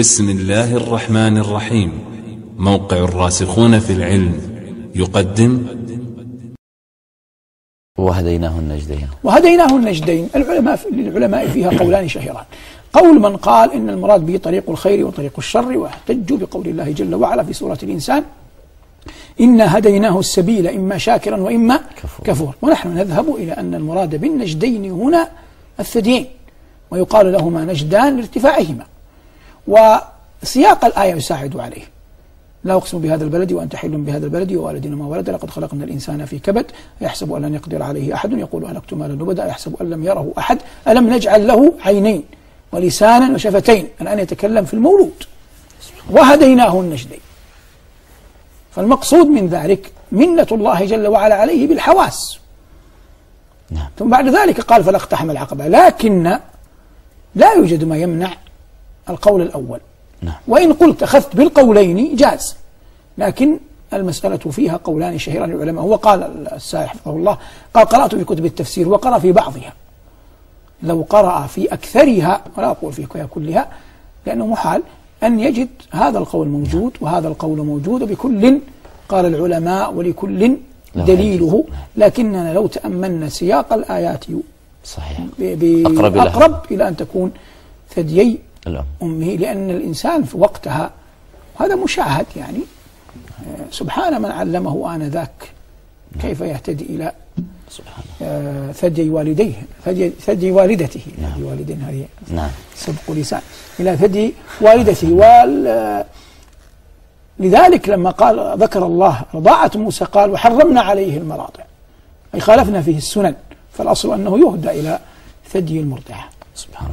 بسم الله الرحمن الرحيم. موقع الراسخون في العلم. يقدم. وهديناه النجدين. وهديناه النجدين. العلماء للعلماء فيها قولان شهيران. قول من قال إن المراد به طريق الخير وطريق الشر واحتجوا بقول الله جل وعلا في سورة الإنسان. إنا هديناه السبيل إما شاكرا وإما كفور. كفور. ونحن نذهب إلى أن المراد بالنجدين هنا الثديين. ويقال لهما نجدان لارتفاعهما. وسياق الآية يساعد عليه. لا أقسم بهذا البلد وأنت حل بهذا البلد ووالد ما ولد. لقد خلقنا الإنسان في كبد. يحسب أن لن يقدر عليه أحد. يقول أهلكت مالا لبدا يحسب أن لم يره أحد. ألم نجعل له عينين ولسانا وشفتين؟ الآن يتكلم في المولود. وهديناه النجدين. فالمقصود من ذلك منة الله جل وعلا عليه بالحواس. نعم. ثم بعد ذلك قال فلا اقتحم العقبة. لكن لا يوجد ما يمنع القول الأول. نعم. وإن قلت أخذت بالقولين جاز. لكن المسألة فيها قولان شهيران للعلماء. هو قال السائح حفظه الله قال قرأت في كتب التفسير وقرأ في بعضها. لو قرأ في أكثرها ولا أقول في كلها لأنه محال أن يجد هذا القول موجود وهذا القول موجود وبكل قال العلماء ولكل دليله. لكننا لو تأملنا سياق الآيات صحيح. ب- ب- أقرب إلى أن تكون ثديي أمه لأن الإنسان في وقتها هذا مشاهد يعني. آه، سبحان من علمه آنذاك كيف يهتدي إلى سبحان آه، ثدي والديه ثدي, ثدي والدته نعم. ثدي والدين هذه. نعم. سبق لسان. إلى ثدي والدته. وال آه، لذلك لما قال ذكر الله رضاعة موسى قال وحرمنا عليه المراضع. أي خالفنا فيه السنن فالأصل أنه يهدى إلى ثدي المرضعة. سبحان